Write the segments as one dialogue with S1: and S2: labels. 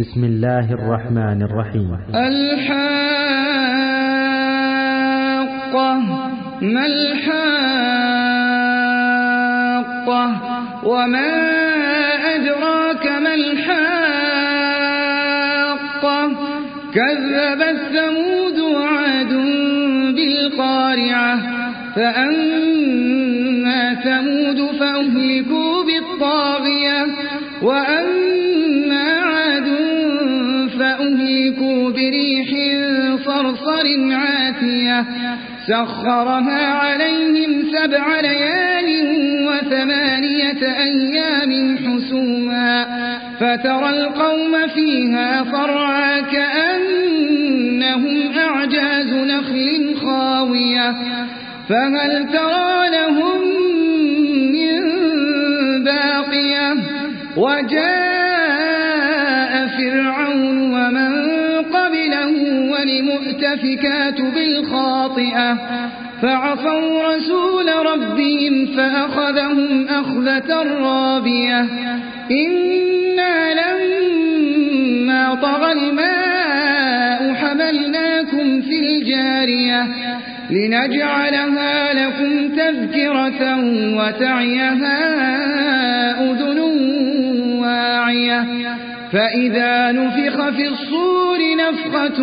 S1: بسم الله الرحمن الرحيم.
S2: الحاقة ما الحاقة؟ وما أدراك ما الحاقة؟ كذب الثمود وعاد بالقارعة فأما ثمود فأهلكوا بالطاغية وأما فأهلكوا بريح صرصر عاتية سخرها عليهم سبع ليال وثمانية أيام حسوما فترى القوم فيها فرعا كأنهم أعجاز نخل خاوية. فهل ترى لهم من باقية؟ وجاء فرعون والمؤتفكات بالخاطئة. فعصوا رسول ربهم فأخذهم أخذة رابية. إنا لما طغى الماء حملناكم في الجارية. لنجعلها لكم تذكرة وتعيها أذن واعية. فإذا نفخ في الصور نفخة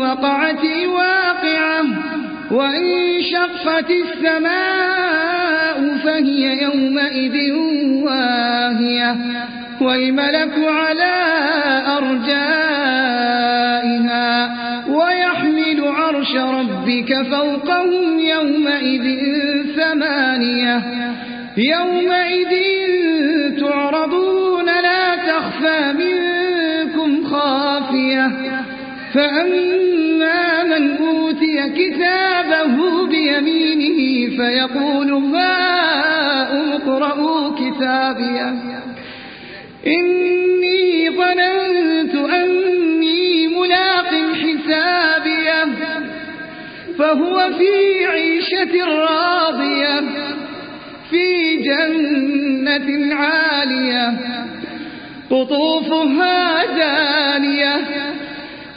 S2: وقعت الواقعة وانشقت السماء فهي يومئذ واهية. والملك على أرجائها ويحمل عرش ربك فوقهم يومئذ ثمانية. يومئذ تعرضون لا تخفى منكم خافية. فأما من أوتي كتابه بيمينه فيقول هاؤم اقرءوا كتابيه إني ظننت أني ملاق حسابيه فهو في عيشة راضية في جنة عالية قطوفها دانية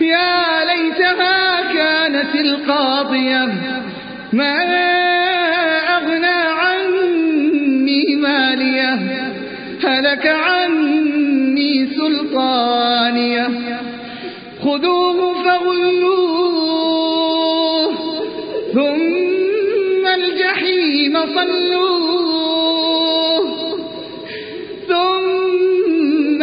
S2: يا ليتها كانت القاضية ما أغنى عني مالية. هلك عني